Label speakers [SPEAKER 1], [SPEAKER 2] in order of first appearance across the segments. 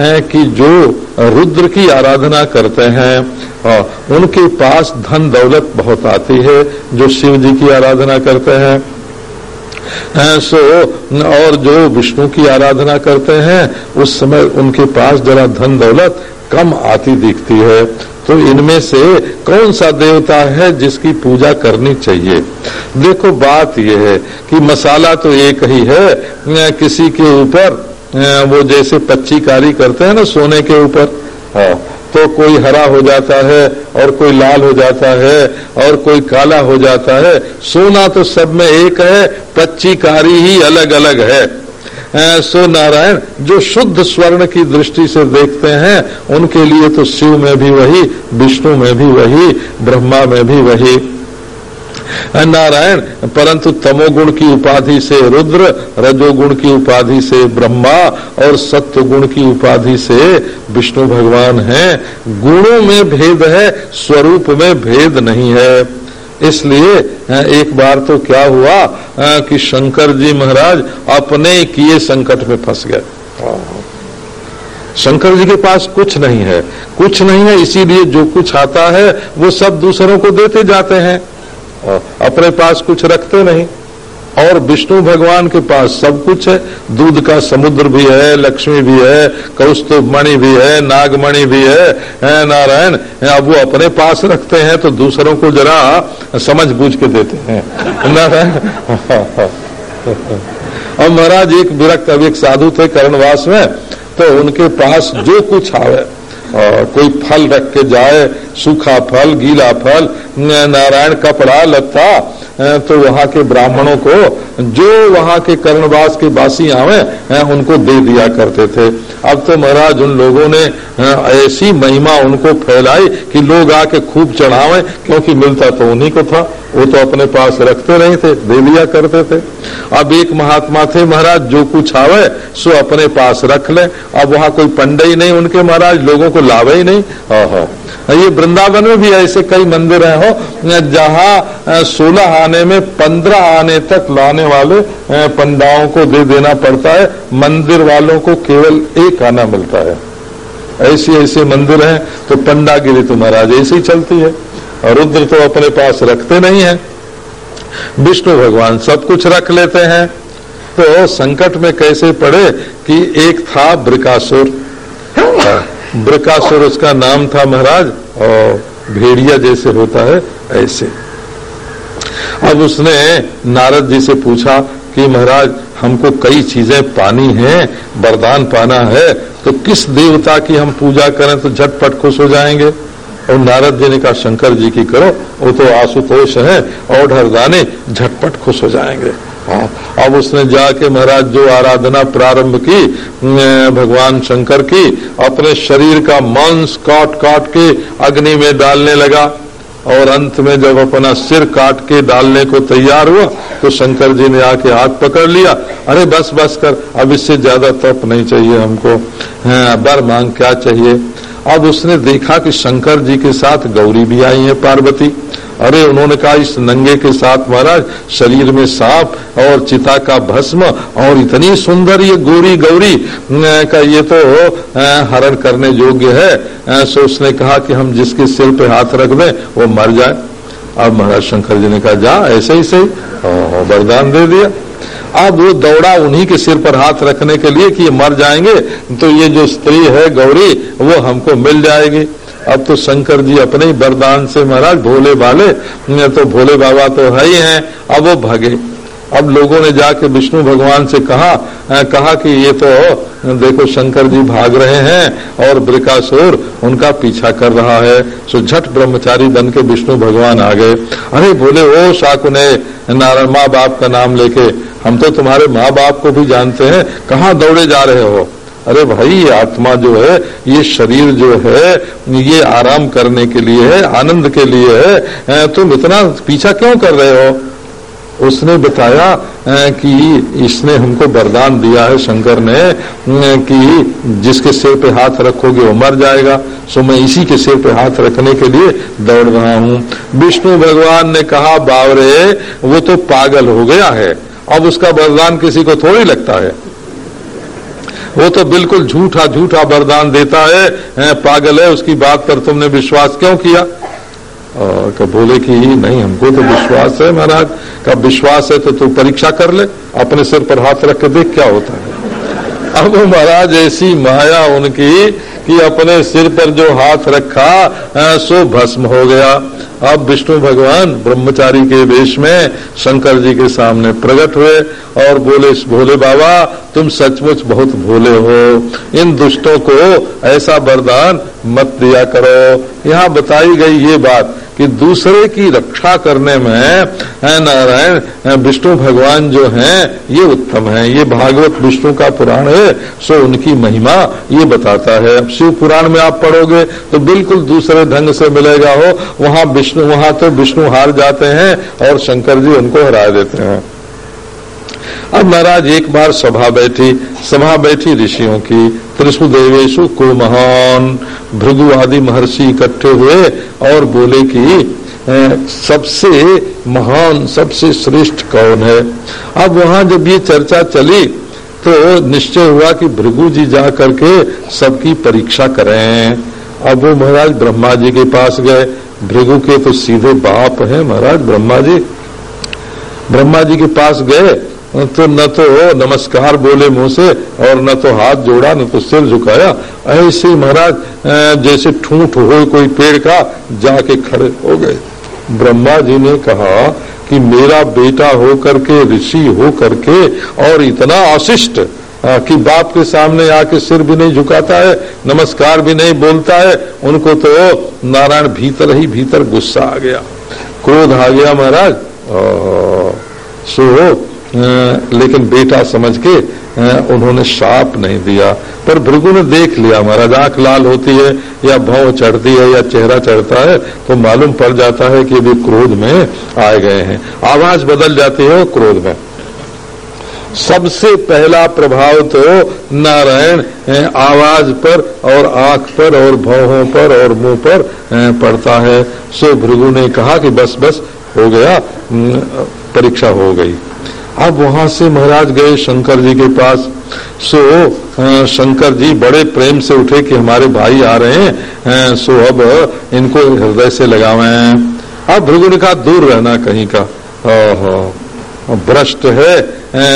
[SPEAKER 1] कि जो रुद्र की आराधना करते हैं उनके पास धन दौलत बहुत आती है, जो शिव जी की आराधना करते हैं। सो, और जो विष्णु की आराधना करते हैं, उस समय उनके पास जरा धन दौलत कम आती दिखती है। तो इनमें से कौन सा देवता है जिसकी पूजा करनी चाहिए? देखो बात यह है कि मसाला तो एक ही है किसी के ऊपर वो जैसे पच्ची कारी करते हैं ना सोने के ऊपर। हाँ तो कोई हरा हो जाता है और कोई लाल हो जाता है और कोई काला हो जाता है। सोना तो सब में एक है पच्ची कारी ही अलग अलग है, सो नारायण, जो शुद्ध स्वर्ण की दृष्टि से देखते हैं, उनके लिए तो शिव में भी वही, विष्णु में भी वही, ब्रह्मा में भी वही। नारायण, परंतु तमोगुण की उपाधि से रुद्र, रजोगुण की उपाधि से ब्रह्मा और सत्व गुण की उपाधि से विष्णु भगवान हैं। गुणों में भेद है, स्वरूप में भेद नहीं है। इसलिए एक बार तो क्या हुआ कि शंकर जी महाराज अपने किए संकट में फंस गए। शंकर जी के पास कुछ नहीं है। कुछ नहीं है, इसीलिए जो कुछ आता है, वो सब दूसरों को देते जाते हैं। अपने पास कुछ रखते नहीं। और विष्णु भगवान के पास सब कुछ है। दूध का समुद्र भी है लक्ष्मी भी है कौस्तुभ मणि भी है नागमणि भी है, है नारायण। अब वो अपने पास रखते हैं तो दूसरों को जरा समझ बूझ के देते हैं। नारायण। अब महाराज एक विरक्त अब एक साधु थे करणवास में तो उनके पास जो कुछ आवे कोई फल रख के जाए सूखा फल गीला फल नारायण कपड़ा लत्ता तो वहाँ के ब्राह्मणों को जो वहाँ के कर्णवास के बासी आवे उनको दे दिया करते थे। अब तो महाराज, उन लोगों ने ऐसी महिमा उनको फैलाई कि लोग आके खूब चढ़ावे, क्योंकि मिलता तो उन्हीं को था। वो तो अपने पास रखते नहीं थे, दे दिया करते थे। अब एक महात्मा थे महाराज, जो कुछ आवे, सो अपने पास रख ले। अब वहाँ कोई पंडे ही नहीं उनके महाराज, लोगों को लावे ही नहीं। ये वृंदावन में भी ऐसे कई मंदिर हैं हो। जहाँ सोलह आने में पंद्रह आने तक लाने वाले पंडाओं को दे देना पड़ता है। मंदिर वालों को केवल एक आना मिलता है। ऐसे ऐसे मंदिर हैं तो पंडागिरी तो महाराज ऐसे ही चलती है। और रुद्र तो अपने पास रखते नहीं है। विष्णु भगवान सब कुछ रख लेते हैं। तो संकट में कैसे पड़े कि एक था ब्रिकासुर। ब्रिकासुर उसका नाम था महाराज, और भेड़िया जैसे होता है, ऐसे। अब उसने नारद जी से पूछा कि महाराज, हमको कई चीज़ें पानी है, वरदान पाना है तो किस देवता की हम पूजा करें तो झटपट खुश हो जाएँगे? और नारद जी ने कहा, शंकर जी की करो, वो तो आशुतोष है, और हरदाने झटपट खुश हो जाएँगे। अब उसने जाके महाराज जो आराधना प्रारंभ की भगवान शंकर की, अपने शरीर का मांस काट काट के अग्नि में डालने लगा और अंत में जब अपना सिर काट के डालने को तैयार हुआ तो शंकर जी ने आके हाथ पकड़ लिया। अरे बस बस कर, अब इससे ज़्यादा तप नहीं चाहिए हमको। बर मांग क्या चाहिए? अब उसने देखा कि शंकर जी के साथ गौरी भी आई है, पार्वती। अरे, उन्होंने कहा, इस नंगे के साथ महाराज, शरीर में सांप और चिता का भस्म और इतनी सुंदर ये गोरी गौरी का ये तो हरण करने योग्य है। सो उसने कहा कि हम जिसके सिर पे हाथ रख दें, वो मर जाए। अब महाराज शंकर जी ने कहा, जा, ऐसे ही सही। वरदान दे दिया। अब वो दौड़ा उन्हीं के सिर पर हाथ रखने के लिए कि ये मर जाएँगे तो ये जो स्त्री है गौरी, वो हमको मिल जाएगी। अब तो शंकर जी अपने ही वरदान से महाराज, भोले भाले तो भोले बाबा तो है ही है, अब वो भागे। अब लोगों ने जाके विष्णु भगवान से कहा आ, कहा कि ये तो देखो शंकर जी भाग रहे हैं और ब्रिकासुर उनका पीछा कर रहा है। सो झट ब्रह्मचारी बन के विष्णु भगवान आ गए। अरे बोले ओ शाकुने नारायण माँ बाप का नाम लेके हम तो तुम्हारे माँ बाप को भी जानते हैं कहाँ दौड़े जा रहे हो? अरे भाई आत्मा जो है ये शरीर जो है ये आराम करने के लिए है आनंद के लिए है। तुम इतना पीछा क्यों कर रहे हो? उसने बताया कि इसने हमको वरदान दिया है शंकर ने कि जिसके सिर पे हाथ रखोगे वो मर जाएगा। सो मैं इसी के सिर पे हाथ रखने के लिए दौड़ रहा हूँ। विष्णु भगवान ने कहा, बावरे, वो तो पागल हो गया है। अब उसका वरदान किसी को थोड़ी लगता है। वो तो बिल्कुल झूठा झूठा वरदान देता है। पागल है, उसकी बात पर तुमने विश्वास क्यों किया? का बोले कि नहीं हमको तो विश्वास है महाराज का विश्वास है तो तू परीक्षा कर ले अपने सिर पर हाथ रख के देख क्या होता है। अब महाराज ऐसी माया उनकी कि अपने सिर पर जो हाथ रखा सो भस्म हो गया। अब विष्णु भगवान ब्रह्मचारी के वेश में शंकर जी के सामने प्रकट हुए और बोले, भोले बाबा, तुम सचमुच बहुत भोले हो। इन दुष्टों को ऐसा वरदान मत दिया करो। यहाँ बताई गई ये बात कि दूसरे की रक्षा करने में नारायण विष्णु भगवान जो हैं, ये उत्तम हैं। ये भागवत विष्णु का पुराण है, सो उनकी महिमा ये बताता है। शिव पुराण में आप पढ़ोगे तो बिल्कुल दूसरे ढंग से मिलेगा हो वहाँ विष्णु, वहाँ तो विष्णु हार जाते हैं और शंकर जी उनको हरा देते हैं। अब महाराज एक बार सभा बैठी सभा बैठी ऋषियों की त्रिशु देवेशु को महान, भृगु आदि महर्षि इकट्ठे हुए और बोले कि सबसे महान, सबसे श्रेष्ठ कौन है? अब वहाँ जब ये चर्चा चली तो निश्चय हुआ कि भृगु जी जा करके सबकी परीक्षा करें। अब वो महाराज ब्रह्मा जी के पास गए। भृगु के तो सीधे बाप है महाराज ब्रह्मा जी। ब्रह्मा जी के पास गए। तो न तो नमस्कार बोले मुँह से, और न तो हाथ जोड़ा, न तो सिर झुकाया। ऐसे महाराज जैसे ठूठ हो कोई पेड़ का, जाके खड़े हो गए। ब्रह्मा जी ने कहा कि मेरा बेटा हो करके ऋषि हो करके और इतना अशिष्ट कि बाप के सामने आके सिर भी नहीं झुकाता है, नमस्कार भी नहीं बोलता है, उनको तो नारायण भीतर ही भीतर गुस्सा आ गया। क्रोध आ गया महाराज। सो लेकिन बेटा समझ के उन्होंने शाप नहीं दिया। पर भृगु ने देख लिया, महाराज, आँख लाल होती है, या भाव चढ़ती है, या चेहरा चढ़ता है तो मालूम पड़ जाता है कि वे क्रोध में आए गए हैं। आवाज़ बदल जाती है क्रोध में। सबसे पहला प्रभाव तो नारायण आवाज़ पर और आँख पर और भावों पर और मुँह पर पड़ता है। सो भृगु ने कहा कि बस बस, हो गया परीक्षा हो गई। अब वहाँ से महाराज गए शंकर जी के पास। सो शंकर जी बड़े प्रेम से उठे कि हमारे भाई आ रहे हैं। सो अब इनको हृदय से लगावे। अब भृगु ने कहा दूर रहना कहीं का। भ्रष्ट है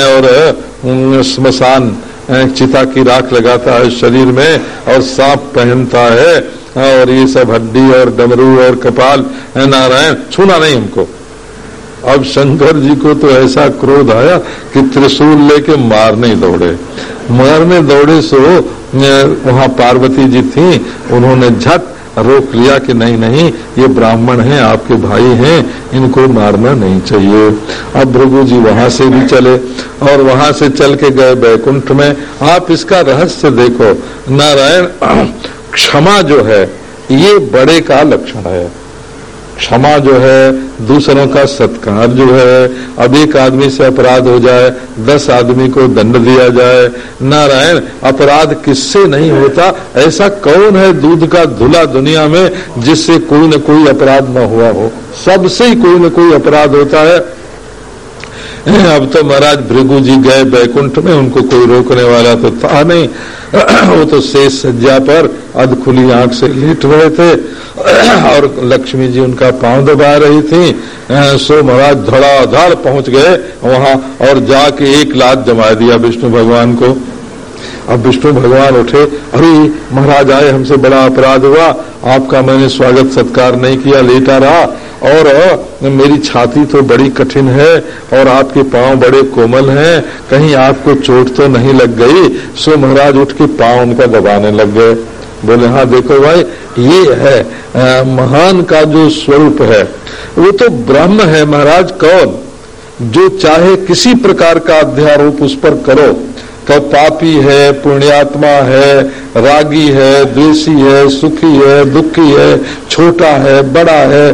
[SPEAKER 1] और स्मशान चिता की राख लगाता है शरीर में और सांप पहनता है। और ये सब हड्डी और डमरू और कपाल नारायण, छूना नहीं हमको अब शंकर जी को तो ऐसा क्रोध आया कि त्रिशूल लेके मारने दौड़े। मारने दौड़े सो वहाँ पार्वती जी थी, उन्होंने झट रोक लिया कि नहीं नहीं, ये ब्राह्मण हैं, आपके भाई हैं, इनको मारना नहीं चाहिए। अब भृगु जी वहाँ से भी चले और वहाँ से चल के गए बैकुंठ में। आप इसका रहस्य देखो। नारायण, क्षमा जो है, ये बड़े का लक्षण है। क्षमा जो है, दूसरों का सत्कार जो है, अब एक आदमी से अपराध हो जाए, दस आदमी को दंड दिया जाए। नारायण, अपराध किससे नहीं होता? ऐसा कौन है दूध का धुला दुनिया में जिससे कोई न कोई अपराध न हुआ हो? सबसे ही कोई न कोई अपराध होता है। अब तो महाराज भृगु जी गए बैकुंठ में, उनको कोई रोकने वाला तो था नहीं। वो तो शेष सज्जा पर अध खुली आँख से लेट रहे थे। और लक्ष्मी जी उनका पाँव दबा रही थी। सो महाराज धड़ाधड़ पहुँच गए वहाँ और जाके एक लाख जमा दिया विष्णु भगवान को। अब विष्णु भगवान उठे, अरे, महाराज आए हमसे बड़ा अपराध हुआ। आपका मैंने स्वागत सत्कार नहीं किया, लेटा रहा। और मेरी छाती तो बड़ी कठिन है और आपके पाँव बड़े कोमल हैं। कहीं आपको चोट तो नहीं लग गई? सो महाराज उठ के पाँव उनका दबाने लग गए। बोले हाँ देखो भाई ये है आ, महान का जो स्वरूप है वो तो ब्रह्म है महाराज। कौन? जो चाहे किसी प्रकार का अध्यारोप उस पर करो। तो पापी है, पुण्यात्मा है, रागी है द्वेषी है, सुखी है, दुखी है, छोटा है, बड़ा है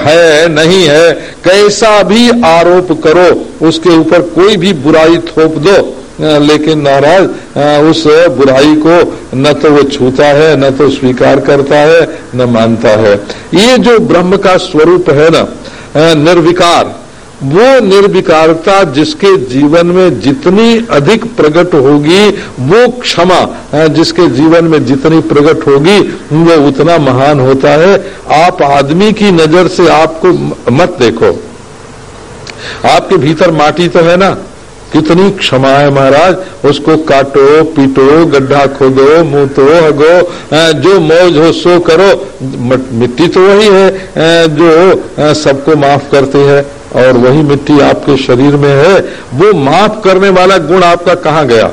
[SPEAKER 1] है, नहीं है, कैसा भी आरोप करो, उसके ऊपर कोई भी बुराई थोप दो। लेकिन नाराज़ उस बुराई को न तो वो छूता है, न तो स्वीकार करता है, न मानता है। ये जो ब्रह्म का स्वरूप है ना निर्विकार वो निर्विकारता जिसके जीवन में जितनी अधिक प्रकट होगी, वो क्षमा जिसके जीवन में जितनी प्रकट होगी, वो उतना महान होता है। आप आदमी की नज़र से आपको मत देखो। आपके भीतर माटी तो है ना? कितनी क्षमा है महाराज। उसको काटो, पीटो, गड्ढा खोदो, मुँह तो हगो जो मौज हो सो करो। मिट्टी तो वही है जो सबको माफ़ करती है। और वही मिट्टी आपके शरीर में है, वो माफ़ करने वाला गुण आपका कहाँ गया?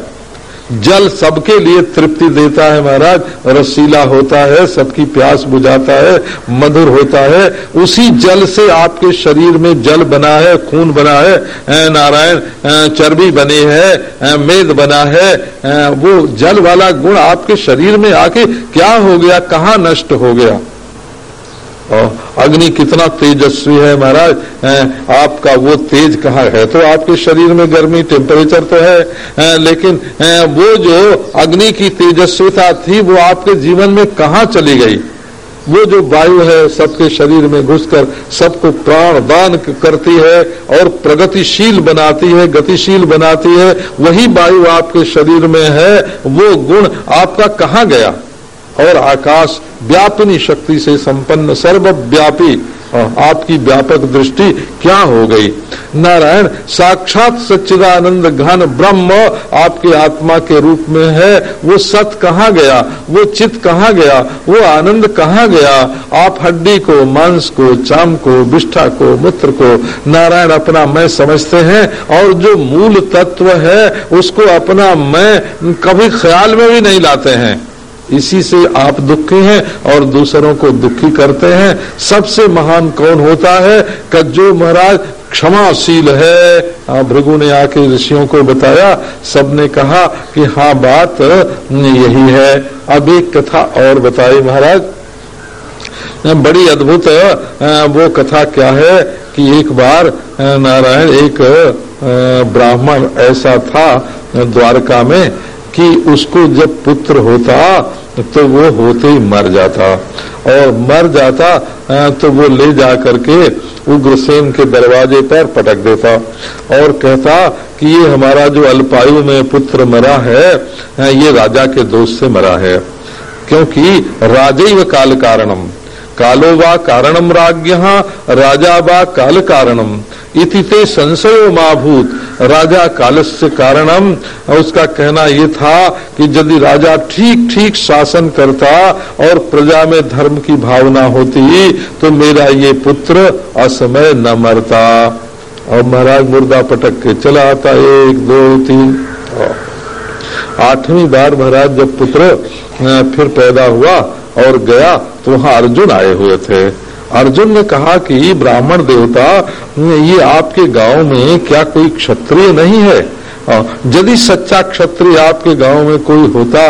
[SPEAKER 1] जल सबके लिए तृप्ति देता है महाराज, रसीला होता है, सबकी प्यास बुझाता है, मधुर होता है, उसी जल से आपके शरीर में जल बना है, खून बना है नारायण चर्बी बनी है मेद बना है वो जल वाला गुण आपके शरीर में आके क्या हो गया, कहाँ नष्ट हो गया? अग्नि कितना तेजस्वी है महाराज? आपका वो तेज कहाँ है? तो आपके शरीर में गर्मी टेम्परेचर तो है लेकिन वो जो अग्नि की तेजस्विता थी, वो आपके जीवन में कहा चली गई? वो जो वायु है, सबके शरीर में घुसकर सबको प्राण दान करती है और प्रगतिशील बनाती है, गतिशील बनाती है, वही वायु आपके शरीर में है, वो गुण आपका कहाँ गया? और आकाश व्यापनी शक्ति से संपन्न सर्वव्यापी आपकी व्यापक दृष्टि क्या हो गई? नारायण, साक्षात सच्चिदानंद घन ब्रह्म आपके आत्मा के रूप में है। वो सत कहाँ गया? वो चित कहाँ गया? वो आनंद कहाँ गया? आप हड्डी को, मांस को, चाम को, विष्ठा को, मूत्र को, नारायण, अपना मैं समझते हैं। और जो मूल तत्व है, उसको अपना मैं कभी ख्याल में भी नहीं लाते हैं। इसी से आप दुखी हैं और दूसरों को दुखी करते हैं। सबसे महान कौन होता है? कि जो महाराज क्षमाशील है। भृगु ने आके ऋषियों को बताया। सबने कहा कि हाँ बात यही है। अब एक कथा और बताई महाराज। बड़ी अद्भुत वो कथा क्या है कि एक बार नारायण एक ब्राह्मण ऐसा था द्वारका में कि उसको जब पुत्र होता तो वो होते ही मर जाता। और मर जाता तो वो ले जा करके उग्रसेन के दरवाजे पर पटक देता और कहता कि ये हमारा जो अल्पायु में पुत्र मरा है ये राजा के दोष से मरा है। क्योंकि राजैव काल कारणम कालो वा कारणम राज्ञ, राजा वा काल कारणम इति ते संशयो माभूत। राजा कालस्य कारणम उसका कहना ये था कि यदि राजा ठीक ठीक शासन करता और प्रजा में धर्म की भावना होती तो मेरा ये पुत्र असमय न मरता। और महाराज मुर्दा पटक के चला आता एक, दो, तीन। आठवीं बार महाराज जब पुत्र फिर पैदा हुआ और गया तो वहाँ अर्जुन आए हुए थे। अर्जुन ने कहा कि ब्राह्मण देवता, ये आपके गाँव में क्या कोई क्षत्रिय नहीं है? यदि सच्चा क्षत्रिय आपके गाँव में कोई होता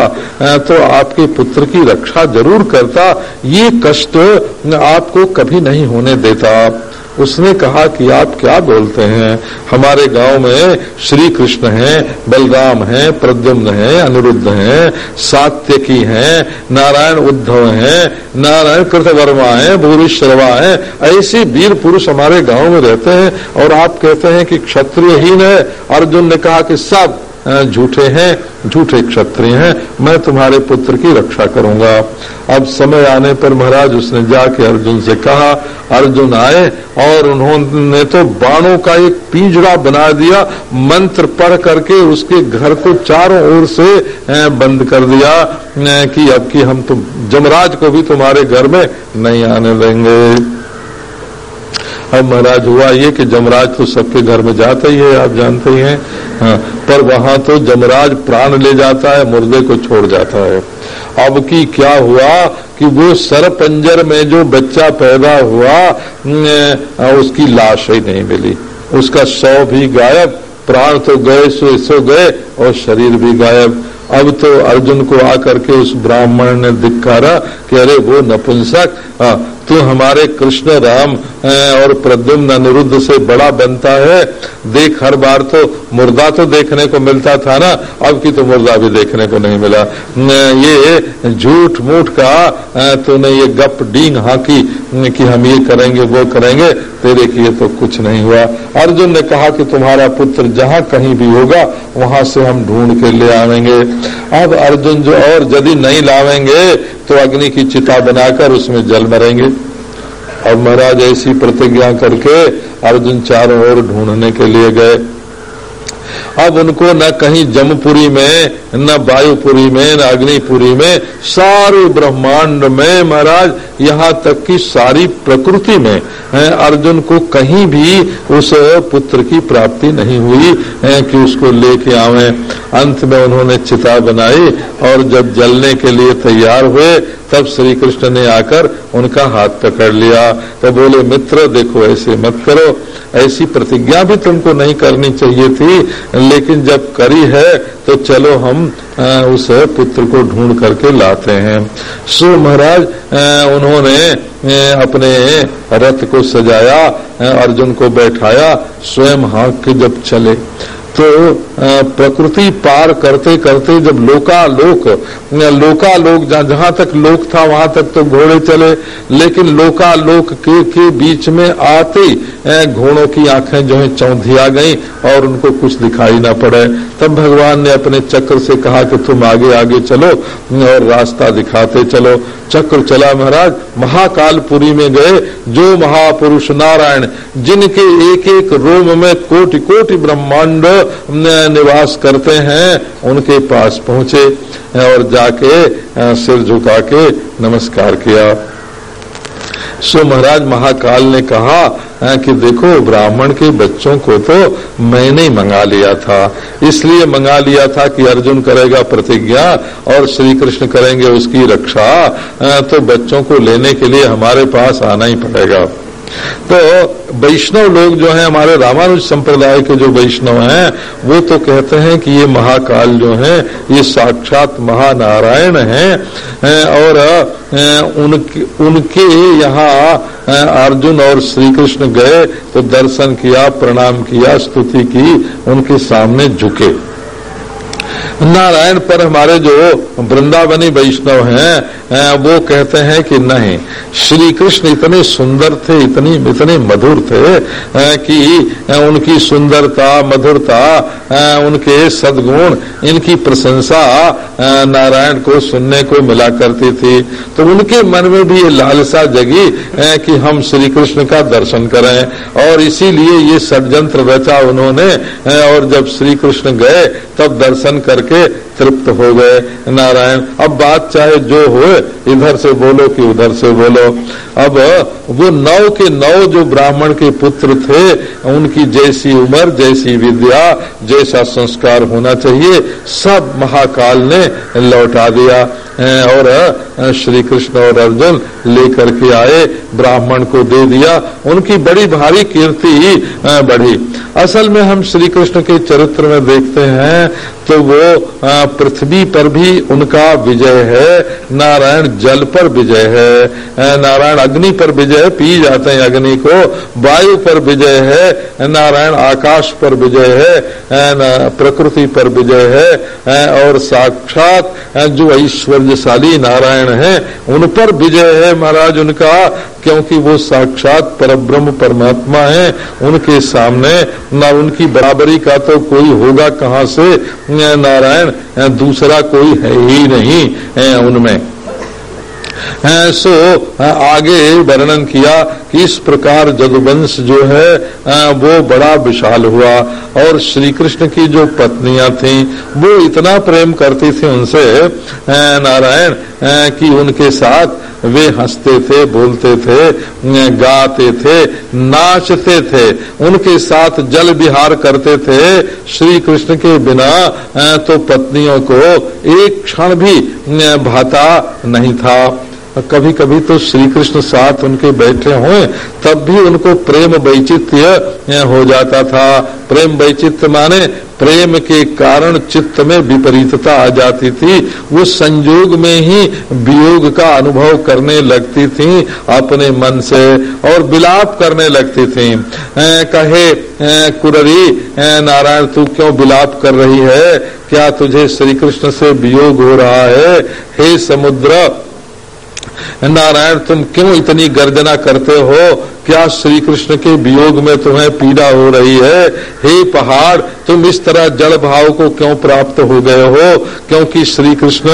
[SPEAKER 1] तो आपके पुत्र की रक्षा ज़रूर करता। ये कष्ट आपको कभी नहीं होने देता। उसने कहा कि आप क्या बोलते हैं? हमारे गाँव में श्री कृष्ण हैं, बलराम हैं, प्रद्युम्न हैं, अनिरुद्ध हैं, सात्यकी हैं, नारायण उद्धव हैं, नारायण कृतवर्मा हैं, भूरिश्रवा हैं, ऐसे वीर पुरुष हमारे गाँव में रहते हैं और आप कहते हैं कि क्षत्रियहीन है। अर्जुन ने कहा कि सब झूठे हैं, झूठे क्षत्रिय हैं, मैं तुम्हारे पुत्र की रक्षा करूँगा। अब समय आने पर महाराज उसने जाके अर्जुन से कहा, अर्जुन आए और उन्होंने तो बाणों का एक पिंजरा बना दिया, मंत्र पढ़ करके उसके घर को चारों ओर से बंद कर दिया कि अब की हम तुम, जमराज को भी तुम्हारे घर में नहीं आने देंगे। अब महाराज हुआ ये कि जमराज तो सबके घर में जाता ही है आप जानते ही हैं। हाँ, पर वहाँ तो जमराज प्राण ले जाता है मुर्दे को छोड़ जाता है। अब की क्या हुआ कि वो सर पंजर में जो बच्चा पैदा हुआ उसकी लाश ही नहीं मिली। उसका शव भी गायब प्राण तो गए सो सो गए और शरीर भी गायब। अब तो अर्जुन को आकर के उस ब्राह्मण ने धिकारा कि अरे वो नपुंसक तू हमारे कृष्ण राम और प्रद्युम्न अनिरुद्ध से बड़ा बनता है। देख, हर बार तो मुर्दा तो देखने को मिलता था ना, अब की तो मुर्दा भी देखने को नहीं मिला। ये झूठ मूठ का तूने ये गप डींग हाकी कि हम ये करेंगे, वो करेंगे, तेरे की तो कुछ नहीं हुआ। अर्जुन ने कहा कि तुम्हारा पुत्र जहाँ कहीं भी होगा, वहाँ से हम ढूंढ के ले आवेंगे। अब अर्जुन जो और यदि नहीं लावेंगे तो अग्नि की चिता बनाकर उसमें जल मरेंगे। और महाराज ऐसी प्रतिज्ञा करके अर्जुन चारों ओर ढूँढने के लिए गए। अब उनको न कहीं जमपुरी में, न वायुपुरी में, न अग्निपुरी में, सारे ब्रह्मांड में महाराज यहाँ तक कि सारी प्रकृति में अर्जुन को कहीं भी उस पुत्र की प्राप्ति नहीं हुई कि उसको लेके आवे। अंत में उन्होंने चिता बनाई और जब जलने के लिए तैयार हुए, तब श्री कृष्ण ने आकर उनका हाथ पकड़ लिया। तो बोले, मित्र, देखो, ऐसे मत करो। ऐसी प्रतिज्ञा भी तुमको नहीं करनी चाहिए थी, लेकिन जब करी है तो चलो हम उस पुत्र को ढूंढ करके लाते हैं। सो महाराज उन्होंने अपने रथ को सजाया अर्जुन को बैठाया, स्वयं हाँक के जब चले। तो प्रकृति पार करते करते जब लोकालोक लोकालोक जहाँ तक लोक था वहाँ तक तो घोड़े चले, लेकिन लोकालोक के के बीच में आते घोड़ों की आँखें जो है चौंधिया गई और उनको कुछ दिखाई ना पड़े। तब भगवान ने अपने चक्र से कहा कि तुम आगे आगे चलो, और रास्ता दिखाते चलो। चक्र चला महाराज, महाकालपुरी में गए, जो महापुरुष नारायण, जिनके एक एक रोम में कोटि कोटि ब्रह्मांड निवास करते हैं, उनके पास पहुँचे और जाके सिर झुका के नमस्कार किया। सो महाराज महाकाल ने कहा कि देखो, ब्राह्मण के बच्चों को तो मैंने मंगा लिया था। इसलिए मंगा लिया था कि अर्जुन करेगा प्रतिज्ञा और श्री कृष्ण करेंगे उसकी रक्षा। तो बच्चों को लेने के लिए हमारे पास आना ही पड़ेगा। तो वैष्णव लोग जो है, हमारे रामानुज संप्रदाय के जो वैष्णव हैं, वो तो कहते हैं कि ये महाकाल जो है, ये साक्षात महानारायण हैं और उनके उनके यहाँ अर्जुन और श्री कृष्ण गए तो दर्शन किया, प्रणाम किया, स्तुति की, उनके सामने झुके। नारायण पर हमारे जो वृंदावनी वैष्णव हैं वो कहते हैं कि नहीं श्री कृष्ण इतने सुंदर थे, इतनी, इतने मधुर थे कि उनकी सुंदरता, मधुरता उनके सदगुण, इनकी प्रशंसा नारायण को सुनने को मिला करती थी। तो उनके मन में भी ये लालसा जगी कि हम श्री कृष्ण का दर्शन करें। और इसीलिए ये षडयंत्र रचा उन्होंने और जब श्री कृष्ण गए, तब दर्शन करके तृप्त हो गए। नारायण, अब बात चाहे जो हो इधर से बोलो कि उधर से बोलो। अब वो नौ के नौ जो ब्राह्मण के पुत्र थे, उनकी जैसी उम्र, जैसी विद्या, जैसा संस्कार होना चाहिए, सब महाकाल ने लौटा दिया। और श्री कृष्ण और अर्जुन लेकर के आए, ब्राह्मण को दे दिया। उनकी बड़ी भारी कीर्ति बढ़ी। असल में हम श्री कृष्ण के चरित्र में देखते हैं तो वो पृथ्वी पर भी उनका विजय है, नारायण जल पर विजय है। नारायण अग्नि पर विजय, पी जाते हैं अग्नि को। वायु पर विजय है, नारायण आकाश पर विजय है प्रकृति पर विजय है और साक्षात जो ऐश्वर्यशाली नारायण है, उन पर विजय है महाराज उनका, क्योंकि वो साक्षात परब्रह्म परमात्मा है, उनके सामने, न उनकी बराबरी का तो कोई होगा कहाँ से नारायण दूसरा कोई है ही नहीं उनमें। सो आगे वर्णन किया कि इस प्रकार जदुवंश जो है वो बड़ा विशाल हुआ और श्री कृष्ण की जो पत्नियाँ थी, वो इतना प्रेम करती थी उनसे नारायण कि उनके साथ वे हँसते थे, बोलते थे गाते थे, नाचते थे। उनके साथ जल विहार करते थे श्री कृष्ण के बिना। तो पत्नियों को एक क्षण भी भाता नहीं था। कभी कभी तो श्री कृष्ण साथ उनके बैठे हुए तब भी उनको प्रेम वैचित्य हो जाता था। प्रेम वैचित्य माने प्रेम के कारण चित्त में विपरीतता आ जाती थी। वो संयोग में ही वियोग का अनुभव करने लगती थी, अपने मन से, और विलाप करने लगती थी। कहे कुररी नारायण, तू क्यों विलाप कर रही है? क्या तुझे श्री कृष्ण से वियोग हो रहा है? हे समुद्र, नारायण, तुम क्यों इतनी गर्जना करते हो? क्या श्री कृष्ण के वियोग में तुम्हें पीड़ा हो रही है? हे पहाड़, तुम इस तरह जड़ भाव को क्यों प्राप्त हो गए हो? क्योंकि श्री कृष्ण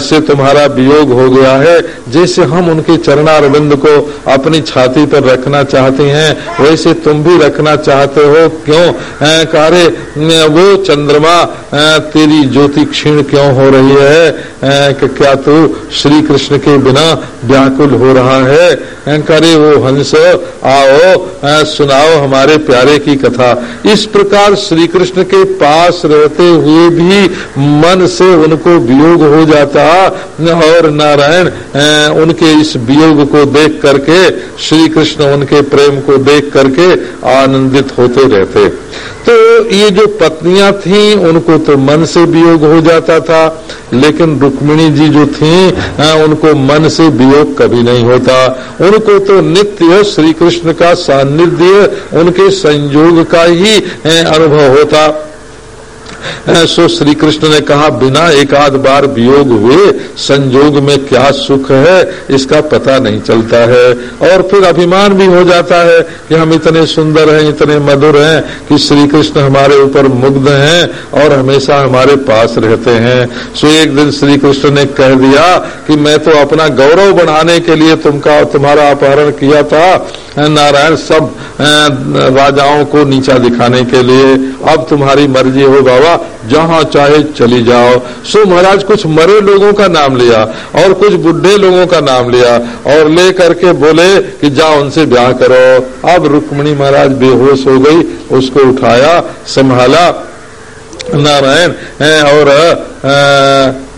[SPEAKER 1] से तुम्हारा वियोग हो गया है। जैसे हम उनके चरणारविंद को अपनी छाती पर रखना चाहते हैं, वैसे तुम भी रखना चाहते हो। क्यों? कारे वो चंद्रमा तेरी ज्योति क्षीण क्यों हो रही है? क्या तू श्री कृष्ण के बिना व्याकुल हो रहा है? करे वो हंस आओ सुनाओ हमारे प्यारे की कथा। इस प्रकार श्री कृष्ण के पास रहते हुए भी मन से उनको वियोग हो जाता और नारायण उनके इस वियोग को देख करके श्री कृष्ण उनके प्रेम को देख करके आनंदित होते रहते। तो ये जो पत्नियाँ थी, उनको तो मन से वियोग हो जाता था, लेकिन रुक्मिणी जी जो थी उनको मन से वियोग कभी नहीं होता। उनको तो नित्य श्री कृष्ण का सानिध्य उनके संयोग का ही अनुभव होता। सो श्री कृष्ण ने कहा, बिना एक आध बार वियोग हुए, संजोग में क्या सुख है? इसका पता नहीं चलता है। और फिर अभिमान भी हो जाता है कि हम इतने सुंदर हैं, इतने मधुर हैं कि श्री कृष्ण हमारे ऊपर मुग्ध हैं और हमेशा हमारे पास रहते हैं। सो एक दिन श्री कृष्ण ने कह दिया कि, मैं तो अपना गौरव बढ़ाने के लिए तुमका, तुम्हारा अपहरण किया था नारायण सब राजाओं को नीचा दिखाने के लिए। अब तुम्हारी मर्ज़ी हो बाबा जहाँ चाहे चली जाओ। सो महाराज, कुछ मरे लोगों का नाम लिया और कुछ बुढ़े लोगों का नाम लिया और ले करके बोले कि जाओ उनसे ब्याह करो। अब रुक्मणी महाराज बेहोश हो गई, उसको उठाया, संभाला नारायण और आ,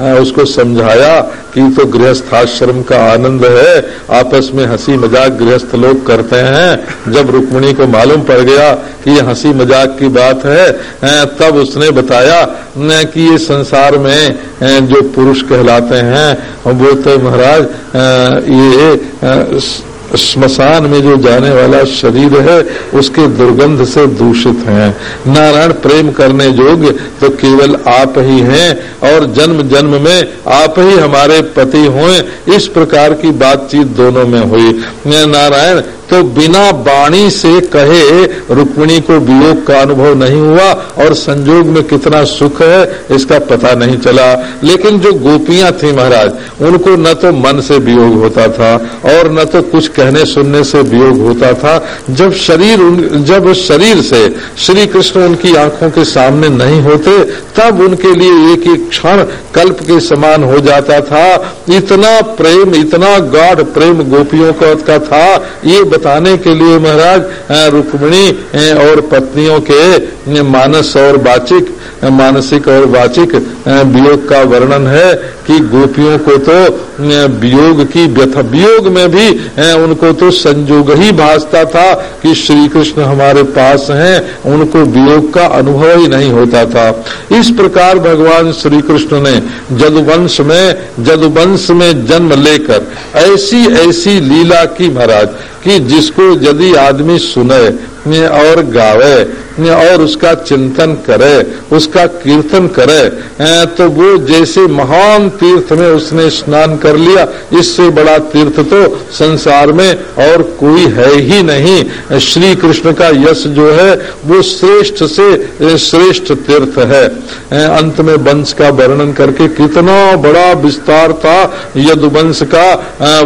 [SPEAKER 1] आ, उसको समझाया कि तो गृहस्थ आश्रम का आनंद है। आपस में हँसी मज़ाक गृहस्थ लोग करते हैं। जब रुक्मणी को मालूम पड़ गया कि ये हँसी मज़ाक की बात है तब उसने बताया कि ये संसार में जो पुरुष कहलाते हैं वो तो महाराज ये स्मशान में जो जाने वाला शरीर है, उसके दुर्गंध से दूषित हैं। नारायण प्रेम करने योग्य तो केवल आप ही हैं और जन्म जन्म में आप ही हमारे पति हुए इस प्रकार की बातचीत दोनों में हुई। नारायण तो बिना बाणी से कहे रुक्मिणी को वियोग का अनुभव नहीं हुआ और संजोग में कितना सुख है, इसका पता नहीं चला। लेकिन जो गोपियाँ थी महाराज, उनको न तो मन से वियोग होता था और न तो कुछ कहने सुनने से वियोग होता था। जब शरीर जब शरीर से श्री कृष्ण उनकी आँखों के सामने नहीं होते, तब उनके लिए एक एक क्षण कल्प के समान हो जाता था। इतना प्रेम, इतना गाढ़ प्रेम गोपियों का था, ये बताने के लिए महाराज रुक्मिणी और पत्नियों के मानस और वाचिक मानसिक और वाचिक वियोग का वर्णन है। कि गोपियों को तो वियोग की व्यथा, वियोग में भी उनको तो संजोग ही भासता था कि श्री कृष्ण हमारे पास हैं, उनको वियोग का अनुभव ही नहीं होता था। इस प्रकार भगवान श्री कृष्ण ने जदुवंश में जदुवंश में जन्म लेकर, ऐसी ऐसी लीला की महाराज, कि जिसको यदि आदमी सुने और गावे और उसका चिंतन करे, उसका कीर्तन करे तो वो जैसे महान तीर्थ में उसने स्नान कर लिया। इससे बड़ा तीर्थ तो संसार में और कोई है ही नहीं। श्री कृष्ण का यश जो है, वो श्रेष्ठ से श्रेष्ठ तीर्थ है। अंत में वंश का वर्णन करके कितना बड़ा विस्तार था। यदुवंश का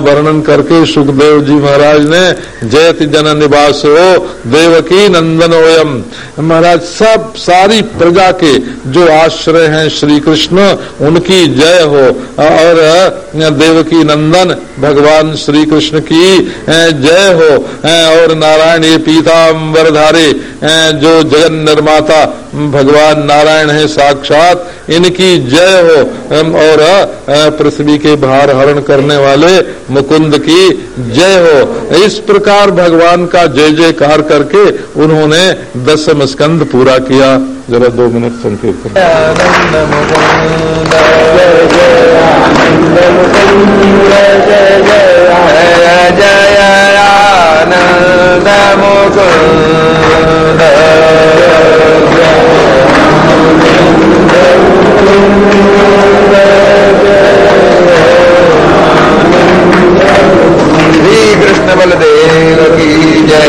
[SPEAKER 1] वर्णन करके सुखदेव जी महाराज ने, जयति जन निवास हो, देवकी नंदन ओयम। महाराज, सब सारी प्रजा के जो आश्रय हैं श्री कृष्ण उनकी जय हो। और देवकी नंदन, भगवान श्री कृष्ण की जय हो। और नारायण ये पीताम्बरधारी जो जगन निर्माता, भगवान नारायण है साक्षात, इनकी जय हो। और पृथ्वी के भार हरण करने वाले मुकुंद की जय हो। इस प्रकार भगवान का जय जयकार करके उन्होंने दसम स्कंद पूरा किया। जरा दो मिनट संकीर्तन
[SPEAKER 2] मुकुंद जय जय आनंद जय जय जय जय आनंद मुकुंद श्री कृष्ण बलदेव की जय।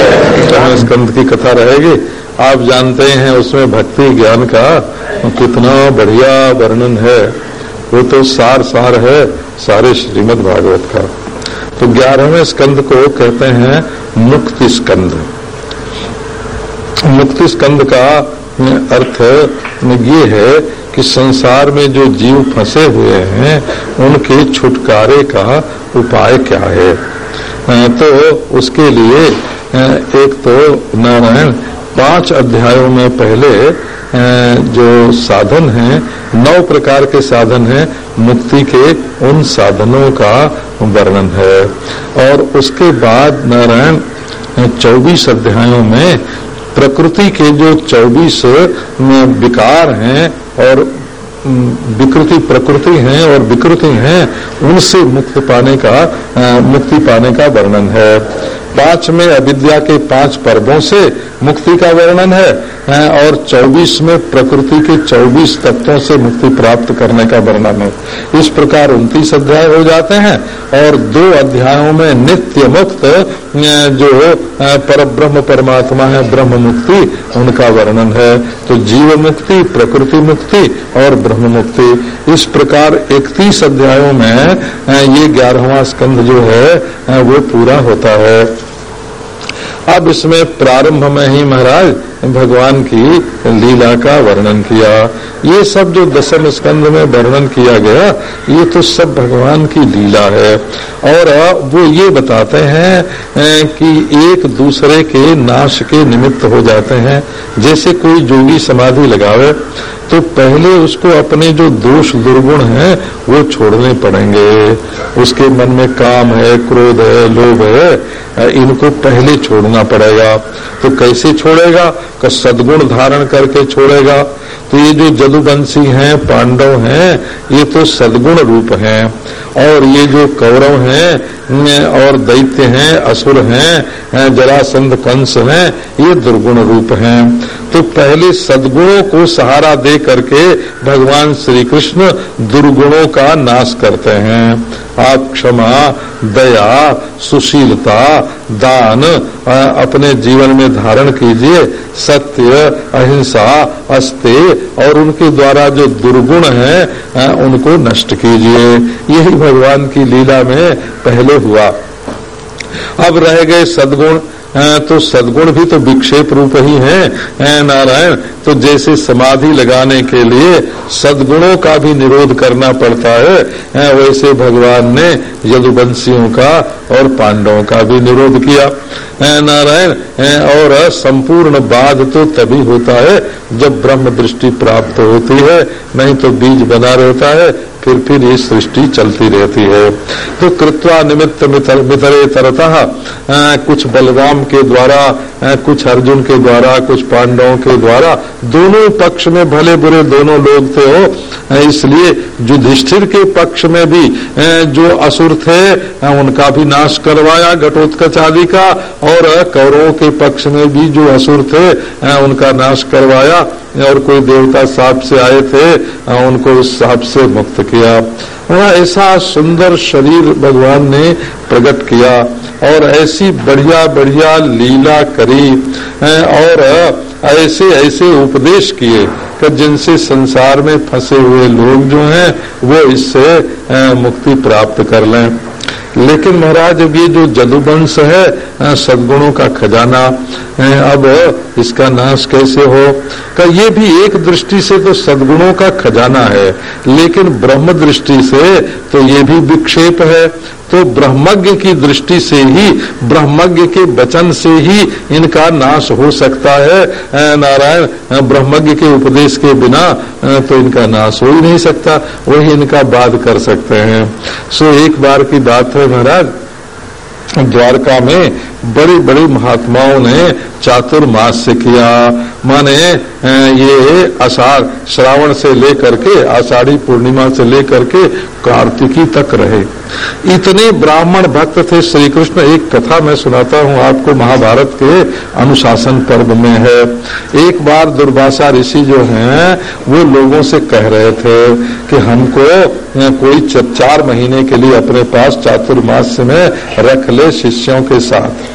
[SPEAKER 1] स्कंद की कथा रहेगी। आप जानते हैं उसमें भक्ति ज्ञान का कितना बढ़िया वर्णन है। वो तो सार सार है, सारे श्रीमद् भागवत का। तो ग्यारहवें स्कंद को कहते हैं मुक्ति स्कंद। मुक्ति स्कंद का अर्थ ये है कि संसार में जो जीव फंसे हुए हैं, उनके छुटकारे का उपाय क्या है? तो उसके लिए एक तो नारायण पाँच अध्यायों में पहले जो साधन हैं, नौ प्रकार के साधन हैं, मुक्ति के उन साधनों का वर्णन है। और उसके बाद नारायण चौबीस अध्यायों में, प्रकृति के जो चौबीस विकार हैं और विकृति प्रकृति हैं और विकृति हैं, उनसे मुक्त पाने का मुक्ति पाने का वर्णन है। पाँच में अविद्या के पाँच पर्वों से मुक्ति का वर्णन है और चौबीस में प्रकृति के चौबीस तत्वों से मुक्ति प्राप्त करने का वर्णन है। इस प्रकार उनतीस अध्याय हो जाते हैं, और दो अध्यायों में नित्य मुक्त जो पर ब्रह्म परमात्मा है, ब्रह्म मुक्ति, उनका वर्णन है। तो जीव मुक्ति, प्रकृति मुक्ति और ब्रह्म मुक्ति। इस प्रकार इकतीस अध्यायों में ये ग्यारहवा स्कंध जो है, वो पूरा होता है। अब इसमें प्रारंभ में ही महाराज, भगवान की लीला का वर्णन किया। ये सब जो दसम स्कंद में वर्णन किया गया, ये तो सब भगवान की लीला है। और वो ये बताते हैं कि एक दूसरे के नाश के निमित्त हो जाते हैं। जैसे कोई जोगी समाधि लगावे तो पहले उसको अपने जो दोष दुर्गुण हैं, वो छोड़ने पड़ेंगे। उसके मन में काम है, क्रोध है, लोभ है, इनको पहले छोड़ना पड़ेगा। तो कैसे छोड़ेगा? का सदगुण धारण करके छोड़ेगा। तो ये जो जदुवंशी हैं, पांडव हैं, ये तो सदगुण रूप हैं। और ये जो कौरव हैं और दैत्य हैं, असुर हैं, जरासंध कंस हैं, ये दुर्गुण रूप हैं। तो पहले सदगुणों को सहारा दे करके भगवान श्री कृष्ण दुर्गुणों का नाश करते हैं। आप क्षमा, दया, सुशीलता, दान अपने जीवन में धारण कीजिए। सत्य, अहिंसा, अस्ते और उनके द्वारा जो दुर्गुण है उनको नष्ट कीजिए। यही भगवान की लीला में पहले हुआ। अब रह गए सदगुण। तो सदगुण भी तो विक्षेप रूप ही है नारायण। तो जैसे समाधि लगाने के लिए सदगुणों का भी निरोध करना पड़ता है वैसे भगवान ने यदुवंशियों का और पांडवों का भी निरोध किया। नारायण और संपूर्ण बाध तो तभी होता है जब ब्रह्म दृष्टि प्राप्त होती है, नहीं तो बीज बना रहता है फिर फिर ये सृष्टि चलती रहती है। तो कृत्वा निमित्त मितरे तरता कुछ बलराम के द्वारा कुछ अर्जुन के द्वारा, कुछ पांडवों के द्वारा, दोनों पक्ष में भले बुरे दोनों लोग थे हो इसलिए युधिष्ठिर के पक्ष में भी जो असुर थे उनका भी नाश करवाया घटोत्कच आदि का, और कौरवों के पक्ष में भी जो असुर थे उनका नाश करवाया। और कोई देवता साप से आए थे उनको उस साप से मुक्त किया। ऐसा सुंदर शरीर भगवान ने प्रकट किया और ऐसी बढ़िया बढ़िया लीला करी और ऐसे ऐसे उपदेश किए। कि जिनसे संसार में फंसे हुए लोग जो हैं, वो इससे मुक्ति प्राप्त कर लें। लेकिन महाराज, अब ये जो जदुवंश है सदगुणों का खजाना अब इसका नाश कैसे हो? का ये भी एक दृष्टि से तो सदगुणों का खजाना है, लेकिन ब्रह्म दृष्टि से तो ये भी विक्षेप है। तो ब्रह्मज्ञ की दृष्टि से ही, ब्रह्मज्ञ के वचन से ही इनका नाश हो सकता है। नारायण ब्रह्मज्ञ के उपदेश के बिना तो इनका नाश हो ही नहीं सकता, वही इनका बाध कर सकते हैं। सो एक बार की बात है महाराज, द्वारका में बड़े बड़े महात्माओं ने चातुर्मास से किया माने ये आषाढ़ श्रावण से लेकर के, आषाढ़ी पूर्णिमा से लेकर के कार्तिकी तक रहे। इतने ब्राह्मण भक्त थे श्री कृष्ण एक कथा मैं सुनाता हूँ आपको महाभारत के अनुशासन पर्व में है। एक बार दुर्भाषा ऋषि जो हैं, वो लोगों से कह रहे थे कि हमको कोई चार महीने के लिए अपने पास चातुर्मास में रख ले शिष्यों के साथ।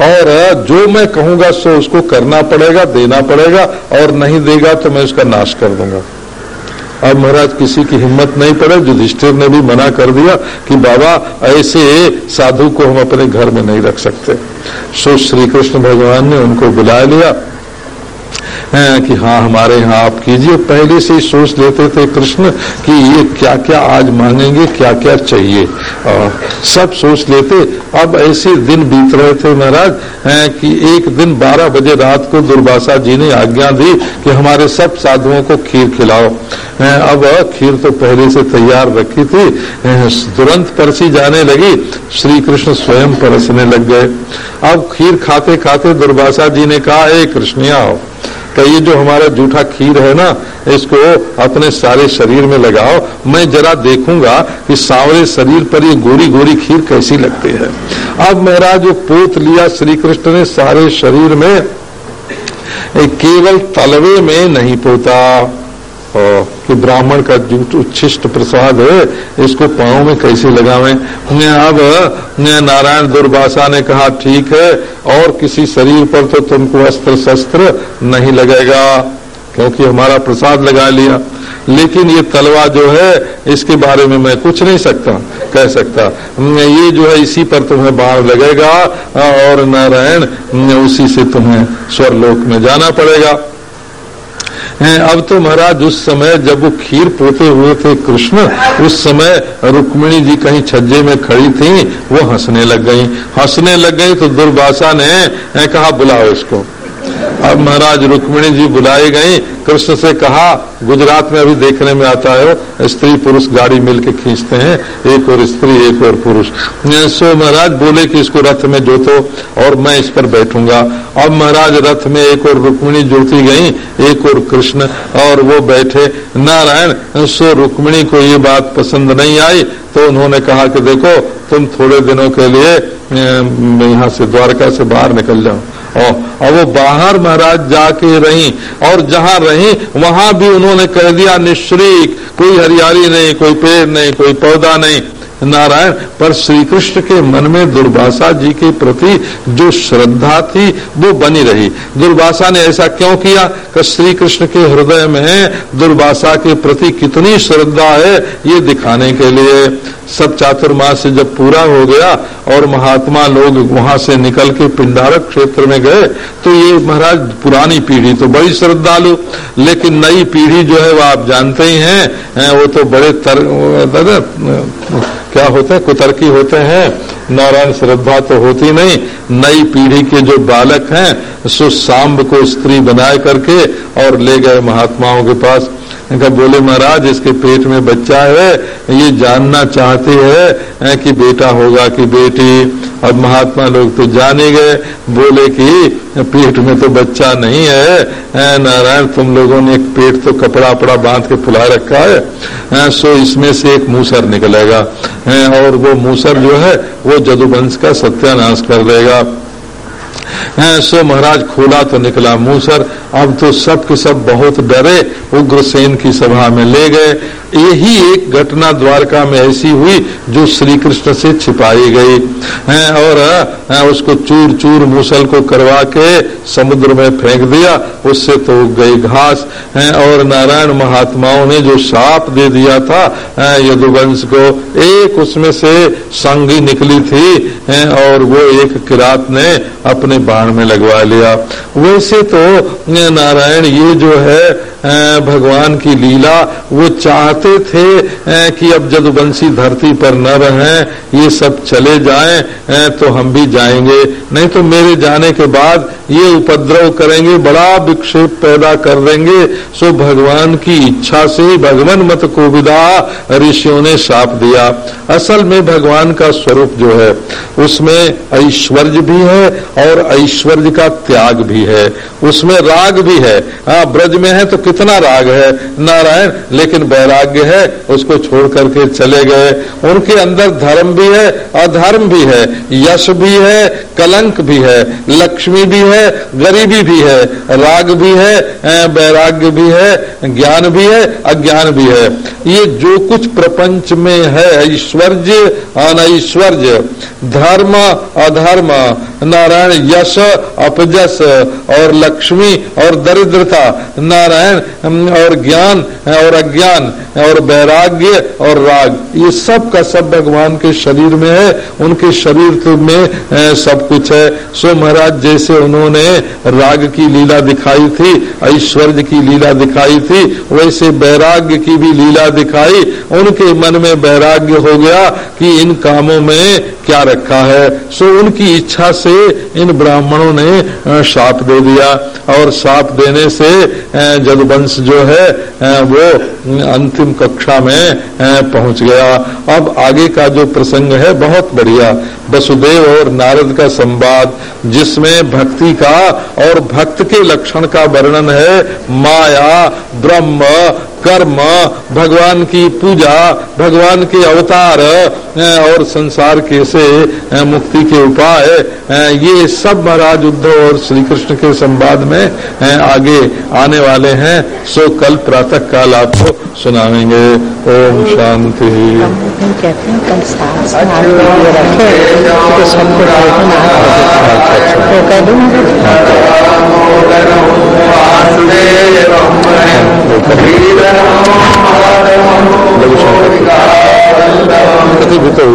[SPEAKER 1] और जो मैं कहूँगा, सो उसको करना पड़ेगा, देना पड़ेगा, और नहीं देगा तो मैं उसका नाश कर दूँगा। अब महाराज, किसी की हिम्मत नहीं पड़े, युधिष्ठिर ने भी मना कर दिया कि बाबा, ऐसे साधु को हम अपने घर में नहीं रख सकते। सो श्री कृष्ण भगवान ने उनको बुला लिया। कि हाँ हमारे यहाँ आप कीजिए। पहले से ही सोच लेते थे कृष्ण कि ये क्या क्या आज मांगेंगे क्या क्या चाहिए। आ, सब सोच लेते। अब ऐसे दिन बीत रहे थे महाराज कि एक दिन 12 बजे रात को दुर्वासा जी ने आज्ञा दी कि हमारे सब साधुओं को खीर खिलाओ। अब खीर तो पहले से तैयार रखी थी। तुरंत परसी जाने लगी। श्री कृष्ण स्वयं परसने लग गए। अब खीर खाते खाते दुर्वासा जी ने कहा कृष्णिया तो ये जो हमारा जूठा खीर है ना, इसको अपने सारे शरीर में लगाओ। मैं जरा देखूँगा कि सावरे शरीर पर ये गोरी गोरी खीर कैसी लगती है। अब मेरा जो पोत लिया श्री कृष्ण ने सारे शरीर में केवल तलवे में नहीं पोता। कि ब्राह्मण का जूठ उच्छिष्ट प्रसाद है, इसको पाओ में कैसे लगावे? अब नारायण दुर्भाषा ने कहा, ठीक है, और किसी शरीर पर तो तुमको अस्त्र शस्त्र नहीं लगेगा, क्योंकि हमारा प्रसाद लगा लिया। लेकिन ये तलवा जो है, इसके बारे में मैं कुछ नहीं सकता, कह सकता। ये जो है, इसी पर तुम्हें बाढ़ लगेगा, और नारायण, उसी से तुम्हें स्वर्लोक में जाना पड़ेगा। अब तो महाराज, उस समय जब वो खीर पोते हुए थे कृष्ण, उस समय रुक्मिणी जी कहीं छज्जे में खड़ी थी, वो हंसने लग गई। हंसने लग गई तो दुर्भाषा ने कहा, बुलाओ इसको। अब महाराज रुक्मिणी जी बुलाई गई कृष्ण से कहा, गुजरात में अभी देखने में आता है, स्त्री पुरुष गाड़ी मिलके खींचते हैं, एक और स्त्री, एक और पुरुष। सो महाराज बोले कि इसको रथ में जोतो और मैं इस पर बैठूँगा। अब महाराज रथ में एक और रुक्मिणी जोती गई, एक और कृष्ण और वो बैठे। नारायण, सो रुक्मिणी को ये बात पसंद नहीं आई तो उन्होंने कहा कि देखो, तुम थोड़े दिनों के लिए यहाँ से द्वारका से बाहर निकल जाओ और वो बाहर महाराज जाके रही, और जहाँ रही, वहाँ भी उन्होंने कह दिया, निश्रीक, कोई हरियाली नहीं, कोई पेड़ नहीं, कोई पौधा नहीं नारायण, पर श्री कृष्ण के मन में दुर्भाषा जी के प्रति जो श्रद्धा थी, वो बनी रही। दुर्भाषा ने ऐसा क्यों किया? कि श्री कृष्ण के हृदय में दुर्भाषा के प्रति कितनी श्रद्धा है, ये दिखाने के लिए। सब चातुर्मास से जब पूरा हो गया और महात्मा लोग वहाँ से निकल के पिंडारक क्षेत्र में गए तो ये महाराज पुरानी पीढ़ी तो बड़ी श्रद्धालु, लेकिन नई पीढ़ी जो है, वो आप जानते ही हैं वो तो बड़े तर क्या होते हैं? कुतर्की होते हैं। नारायण श्रद्धा तो होती नहीं। नई पीढ़ी के जो बालक हैं सो सांब को स्त्री बनाए करके और ले गए महात्माओं के पास। इनका बोले महाराज, इसके पेट में बच्चा है, ये जानना चाहते हैं कि बेटा होगा कि बेटी। अब महात्मा लोग तो जाने गए, बोले कि पेट में तो बच्चा नहीं है। नारायण, तुम लोगों ने एक पेट तो कपड़ा अपड़ा बाँध के फुला रखा है। सो इसमें से एक मूसर निकलेगा। और वो मूसर जो है, वो जदुवंश का सत्यानाश कर देगा। सो महाराज खोला तो निकला मूसर अब तो सब के सब बहुत डरे, उग्रसेन की सभा में ले गए। यही एक घटना द्वारका में ऐसी हुई जो श्री कृष्ण से छिपाई गई। और उसको चूर चूर मूसल को करवा के समुद्र में फेंक दिया, उससे तो गई घास। और नारायण महात्माओं ने जो साप दे दिया था यदुवंश को, एक उसमें से संगी निकली थी और वो एक किरात ने अपने बाण में लगवा लिया। वैसे तो नारायण, ये जो है भगवान की लीला, वो चाहते थे कि अब जदुवंशी धरती पर न रहे, ये सब चले जाएँ तो हम भी जाएँगे। नहीं तो मेरे जाने के बाद ये उपद्रव करेंगे, बड़ा विक्षेप पैदा कर देंगे। सो भगवान की इच्छा से भगवान मत को विदा ऋषियों ने साप दिया। असल में भगवान का स्वरूप जो है, उसमें ऐश्वर्य भी है और ऐश्वर्य का त्याग भी है। उसमें राग भी है। हाँ ब्रज में है तो कितना राग है? नारायण, लेकिन वैराग्य है, उसको छोड़ करके चले गए। उनके अंदर धर्म भी है, अधर्म भी है, यश भी है, कलंक भी है, लक्ष्मी भी है गरीबी भी है, राग भी है वैराग्य भी है, ज्ञान भी है, अज्ञान भी है। ये जो कुछ प्रपंच में है, ऐश्वर्य अनैश्वर्य धर्म, अधर्म, नारायण यश, अपजस, और लक्ष्मी, और दरिद्रता, नारायण और ज्ञान, और अज्ञान, और वैराग्य, और राग। ये सब का सब भगवान के शरीर में है, उनके शरीर में सब कुछ है। सो महाराज, जैसे उन्होंने राग की लीला दिखाई थी, ऐश्वर्य की लीला दिखाई थी, वैसे वैराग्य की भी लीला दिखाई। उनके मन में वैराग्य हो गया कि इन कामों में क्या रखा है। सो उनकी इच्छा से इन ब्राह्मणों ने शाप दे दिया। और शाप देने से जदवंश जो है वो अंतिम कक्षा में पहुँच गया। अब आगे का जो प्रसंग है, बहुत बढ़िया। वसुदेव और नारद का संवाद, जिसमें भक्ति का और भक्त के लक्षण का वर्णन है, माया, ब्रह्म कर्म, भगवान की पूजा, भगवान के अवतार और संसार के से मुक्ति के उपाय ये सब महाराज उद्धव और श्री कृष्ण के संवाद में आगे आने वाले हैं। सो कल प्रातः काल आपको सुनाएँगे ओम शांति। कहते हैं। कल सबको कभी भीतर हुए